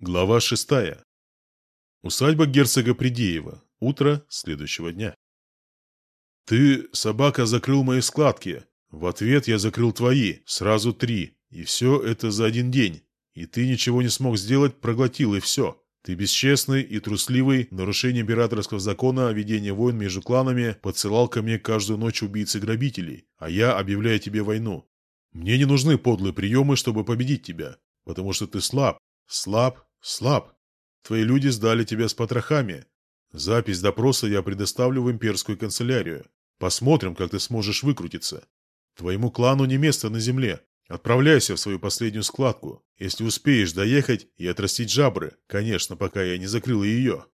Глава шестая. Усадьба герцога Придеева. Утро следующего дня. «Ты, собака, закрыл мои складки. В ответ я закрыл твои, сразу три. И все это за один день. И ты ничего не смог сделать, проглотил, и все. Ты бесчестный и трусливый, нарушение императорского закона о ведении войн между кланами подсылал ко мне каждую ночь убийцы грабителей, а я объявляю тебе войну. Мне не нужны подлые приемы, чтобы победить тебя, потому что ты слаб, слаб Слаб. Твои люди сдали тебя с потрохами. Запись допроса я предоставлю в имперскую канцелярию. Посмотрим, как ты сможешь выкрутиться. Твоему клану не место на земле. Отправляйся в свою последнюю складку, если успеешь доехать и отрастить жабры, конечно, пока я не закрыл ее.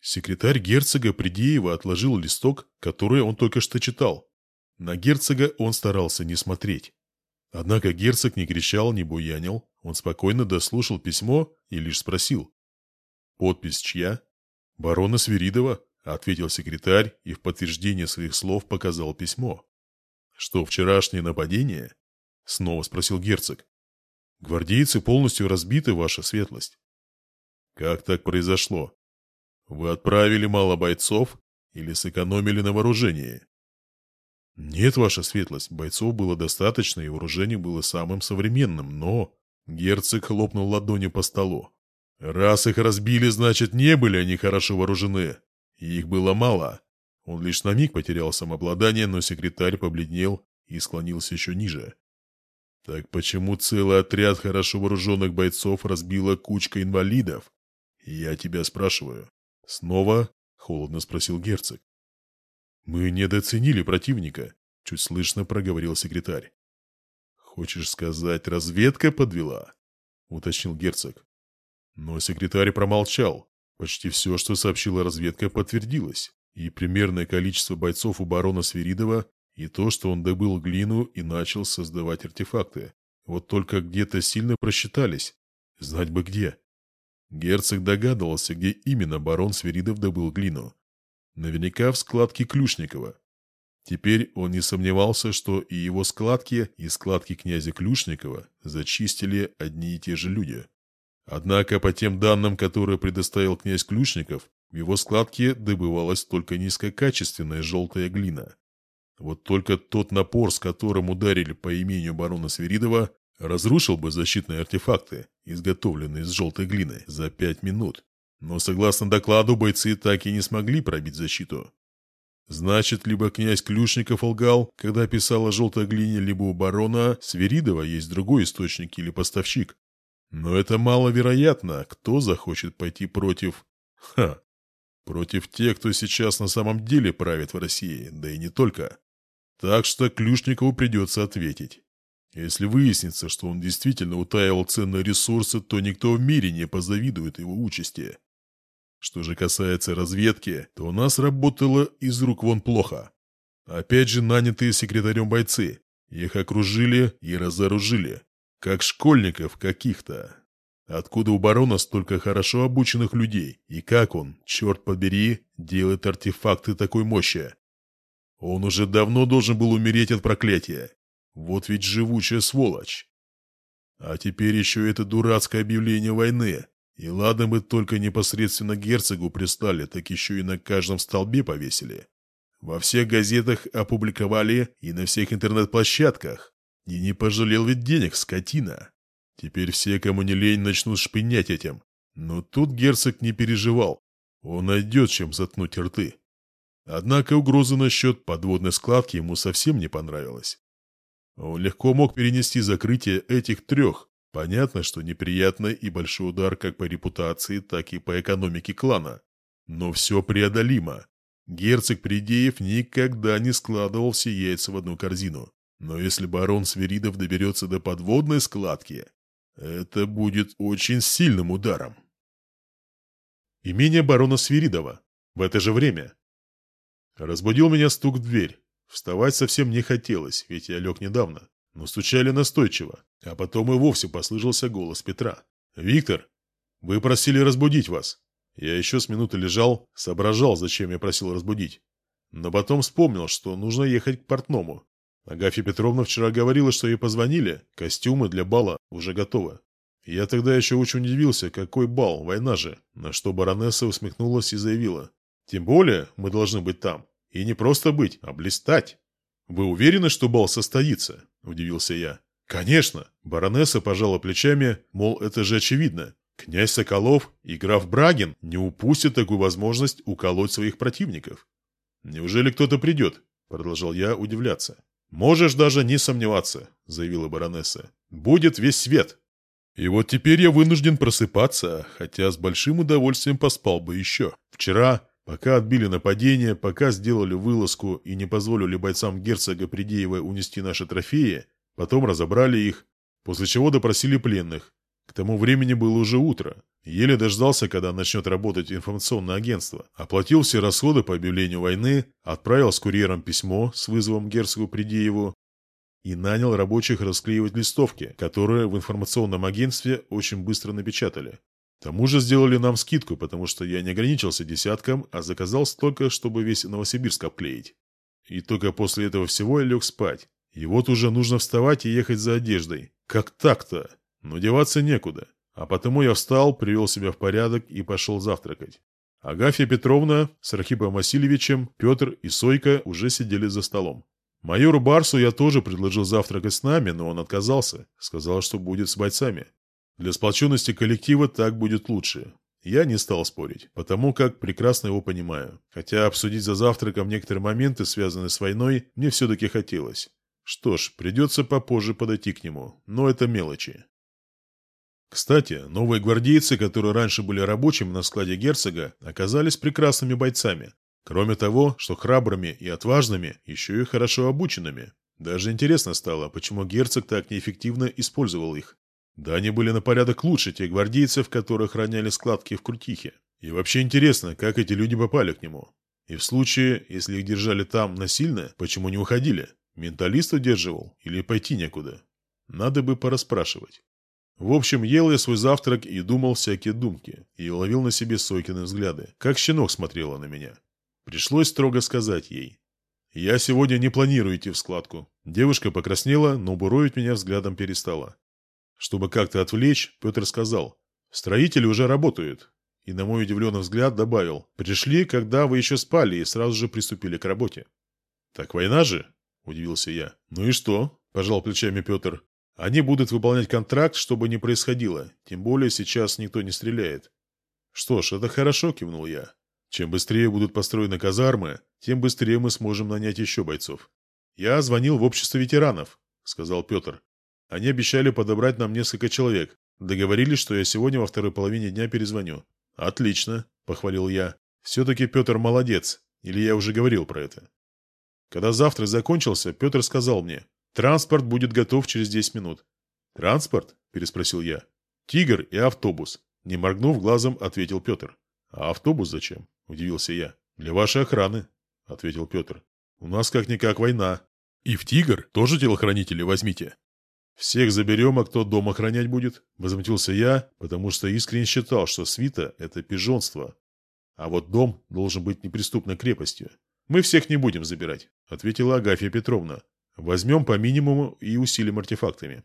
Секретарь герцога Придеева отложил листок, который он только что читал. На герцога он старался не смотреть. Однако герцог не кричал, не буянил. Он спокойно дослушал письмо и лишь спросил. «Подпись чья?» «Барона Свиридова», — ответил секретарь и в подтверждение своих слов показал письмо. «Что, вчерашнее нападение?» — снова спросил герцог. «Гвардейцы полностью разбиты, ваша светлость». «Как так произошло? Вы отправили мало бойцов или сэкономили на вооружении?» «Нет, ваша светлость, бойцов было достаточно, и вооружение было самым современным, но...» Герцог хлопнул ладонью по столу. «Раз их разбили, значит, не были они хорошо вооружены. Их было мало». Он лишь на миг потерял самообладание, но секретарь побледнел и склонился еще ниже. «Так почему целый отряд хорошо вооруженных бойцов разбила кучка инвалидов? Я тебя спрашиваю». Снова холодно спросил герцог. «Мы недооценили противника», — чуть слышно проговорил секретарь. «Хочешь сказать, разведка подвела?» — уточнил герцог. Но секретарь промолчал. Почти все, что сообщила разведка, подтвердилось. И примерное количество бойцов у барона Свиридова, и то, что он добыл глину и начал создавать артефакты. Вот только где-то сильно просчитались. Знать бы где. Герцог догадывался, где именно барон Свиридов добыл глину. Наверняка в складке Клюшникова. Теперь он не сомневался, что и его складки, и складки князя Клюшникова зачистили одни и те же люди. Однако, по тем данным, которые предоставил князь Клюшников, в его складке добывалась только низкокачественная желтая глина. Вот только тот напор, с которым ударили по имению барона Свиридова, разрушил бы защитные артефакты, изготовленные из желтой глины, за пять минут. Но, согласно докладу, бойцы так и не смогли пробить защиту. Значит, либо князь Клюшников лгал, когда писал о желтой глине, либо у барона Сверидова есть другой источник или поставщик. Но это маловероятно. Кто захочет пойти против... Ха! Против тех, кто сейчас на самом деле правит в России, да и не только. Так что Клюшникову придется ответить. Если выяснится, что он действительно утаивал ценные ресурсы, то никто в мире не позавидует его участи. Что же касается разведки, то у нас работало из рук вон плохо. Опять же нанятые секретарем бойцы. Их окружили и разоружили. Как школьников каких-то. Откуда у барона столько хорошо обученных людей? И как он, черт побери, делает артефакты такой мощи? Он уже давно должен был умереть от проклятия. Вот ведь живучая сволочь. А теперь еще это дурацкое объявление войны. И ладно бы только непосредственно герцогу пристали, так еще и на каждом столбе повесили. Во всех газетах опубликовали и на всех интернет-площадках. И не пожалел ведь денег, скотина. Теперь все, кому не лень, начнут шпынять этим. Но тут герцог не переживал. Он найдет, чем заткнуть рты. Однако угроза насчет подводной складки ему совсем не понравилась. Он легко мог перенести закрытие этих трех, Понятно, что неприятный и большой удар как по репутации, так и по экономике клана. Но все преодолимо. Герцог Придеев никогда не складывал все яйца в одну корзину. Но если барон Сверидов доберется до подводной складки, это будет очень сильным ударом. Имение барона Свиридова. В это же время. Разбудил меня стук в дверь. Вставать совсем не хотелось, ведь я лег недавно но стучали настойчиво, а потом и вовсе послышался голос Петра. «Виктор, вы просили разбудить вас». Я еще с минуты лежал, соображал, зачем я просил разбудить. Но потом вспомнил, что нужно ехать к портному. Агафья Петровна вчера говорила, что ей позвонили, костюмы для бала уже готовы. Я тогда еще очень удивился, какой бал, война же, на что баронесса усмехнулась и заявила. Тем более мы должны быть там. И не просто быть, а блистать. «Вы уверены, что бал состоится?» – удивился я. «Конечно!» – баронесса пожала плечами, мол, это же очевидно. Князь Соколов и граф Брагин не упустят такую возможность уколоть своих противников. «Неужели кто-то придет?» – продолжал я удивляться. «Можешь даже не сомневаться», – заявила баронесса. «Будет весь свет». И вот теперь я вынужден просыпаться, хотя с большим удовольствием поспал бы еще. Вчера Пока отбили нападение, пока сделали вылазку и не позволили бойцам герцога Придеева унести наши трофеи, потом разобрали их, после чего допросили пленных. К тому времени было уже утро. Еле дождался, когда начнет работать информационное агентство. Оплатил все расходы по объявлению войны, отправил с курьером письмо с вызовом герцогу Придееву и нанял рабочих расклеивать листовки, которые в информационном агентстве очень быстро напечатали тому же сделали нам скидку, потому что я не ограничился десятком, а заказал столько, чтобы весь Новосибирск обклеить. И только после этого всего я лег спать. И вот уже нужно вставать и ехать за одеждой. Как так-то? Но деваться некуда. А потому я встал, привел себя в порядок и пошел завтракать. Агафья Петровна с Архипом Васильевичем, Петр и Сойка уже сидели за столом. Майору Барсу я тоже предложил завтракать с нами, но он отказался. Сказал, что будет с бойцами. Для сплоченности коллектива так будет лучше. Я не стал спорить, потому как прекрасно его понимаю. Хотя обсудить за завтраком некоторые моменты, связанные с войной, мне все-таки хотелось. Что ж, придется попозже подойти к нему, но это мелочи. Кстати, новые гвардейцы, которые раньше были рабочими на складе герцога, оказались прекрасными бойцами. Кроме того, что храбрыми и отважными, еще и хорошо обученными. Даже интересно стало, почему герцог так неэффективно использовал их. Да они были на порядок лучше тех гвардейцев, которые охраняли складки в Крутихе. И вообще интересно, как эти люди попали к нему. И в случае, если их держали там насильно, почему не уходили? Менталист удерживал или пойти некуда? Надо бы пораспрашивать. В общем, ел я свой завтрак и думал всякие думки, и ловил на себе Сойкины взгляды, как щенок смотрела на меня. Пришлось строго сказать ей. «Я сегодня не планирую идти в складку». Девушка покраснела, но буровить меня взглядом перестала. Чтобы как-то отвлечь, Петр сказал, «Строители уже работают». И на мой удивленный взгляд добавил, «Пришли, когда вы еще спали и сразу же приступили к работе». «Так война же?» – удивился я. «Ну и что?» – пожал плечами Петр. «Они будут выполнять контракт, чтобы не происходило. Тем более сейчас никто не стреляет». «Что ж, это хорошо», – кивнул я. «Чем быстрее будут построены казармы, тем быстрее мы сможем нанять еще бойцов». «Я звонил в общество ветеранов», – сказал Петр. Они обещали подобрать нам несколько человек. Договорились, что я сегодня во второй половине дня перезвоню. «Отлично», — похвалил я. «Все-таки Петр молодец. Или я уже говорил про это?» Когда завтрак закончился, Петр сказал мне, «Транспорт будет готов через 10 минут». «Транспорт?» – переспросил я. «Тигр и автобус», – не моргнув глазом, ответил Петр. «А автобус зачем?» – удивился я. «Для вашей охраны», – ответил Петр. «У нас как-никак война. И в «Тигр» тоже телохранители возьмите». «Всех заберем, а кто дом охранять будет?» – возмутился я, потому что искренне считал, что свита – это пижонство. А вот дом должен быть неприступной крепостью. «Мы всех не будем забирать», – ответила Агафья Петровна. «Возьмем по минимуму и усилим артефактами».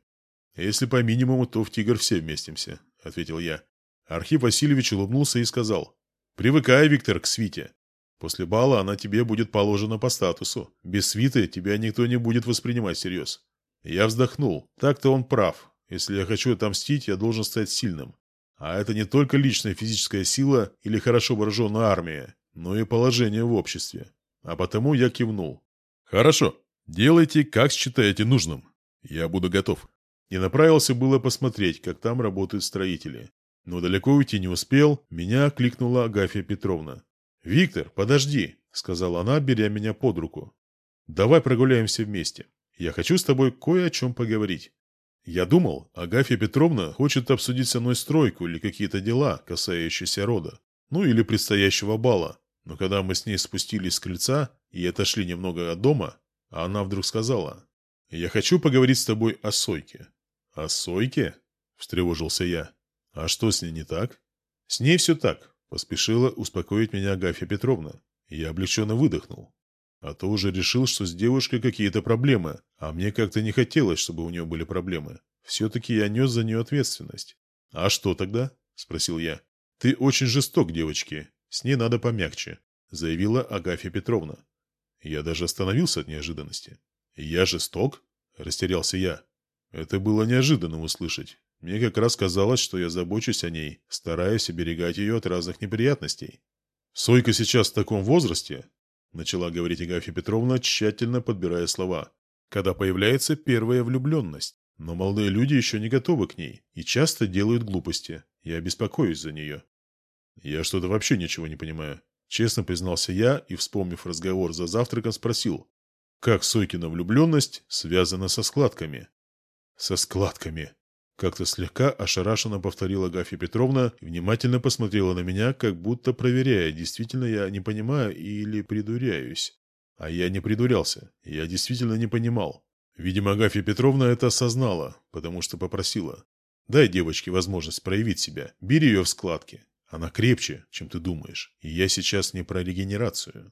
«Если по минимуму, то в тигр все вместимся», – ответил я. Архип Васильевич улыбнулся и сказал. «Привыкай, Виктор, к свите. После бала она тебе будет положена по статусу. Без свиты тебя никто не будет воспринимать всерьез. Я вздохнул. Так-то он прав. Если я хочу отомстить, я должен стать сильным. А это не только личная физическая сила или хорошо вооруженная армия, но и положение в обществе. А потому я кивнул. «Хорошо. Делайте, как считаете нужным. Я буду готов». И направился было посмотреть, как там работают строители. Но далеко уйти не успел, меня окликнула Агафья Петровна. «Виктор, подожди», — сказала она, беря меня под руку. «Давай прогуляемся вместе». Я хочу с тобой кое о чем поговорить. Я думал, Агафья Петровна хочет обсудить со мной стройку или какие-то дела, касающиеся рода. Ну или предстоящего бала. Но когда мы с ней спустились с крыльца и отошли немного от дома, она вдруг сказала, «Я хочу поговорить с тобой о Сойке». «О Сойке?» – встревожился я. «А что с ней не так?» «С ней все так», – поспешила успокоить меня Агафья Петровна. Я облегченно выдохнул. А то уже решил, что с девушкой какие-то проблемы, а мне как-то не хотелось, чтобы у нее были проблемы. Все-таки я нес за нее ответственность. «А что тогда?» – спросил я. «Ты очень жесток, девочки. С ней надо помягче», – заявила Агафья Петровна. Я даже остановился от неожиданности. «Я жесток?» – растерялся я. Это было неожиданно услышать. Мне как раз казалось, что я забочусь о ней, стараясь оберегать ее от разных неприятностей. «Сойка сейчас в таком возрасте», – начала говорить Агафья Петровна, тщательно подбирая слова, «когда появляется первая влюбленность. Но молодые люди еще не готовы к ней и часто делают глупости. Я беспокоюсь за нее». «Я что-то вообще ничего не понимаю», – честно признался я и, вспомнив разговор за завтраком, спросил, «Как Сойкина влюбленность связана со складками?» «Со складками», как-то слегка ошарашенно повторила Агафья Петровна и внимательно посмотрела на меня, как будто проверяя, действительно я не понимаю или придуряюсь. А я не придурялся, я действительно не понимал. Видимо, Агафья Петровна это осознала, потому что попросила. «Дай девочке возможность проявить себя, бери ее в складки. Она крепче, чем ты думаешь. И я сейчас не про регенерацию.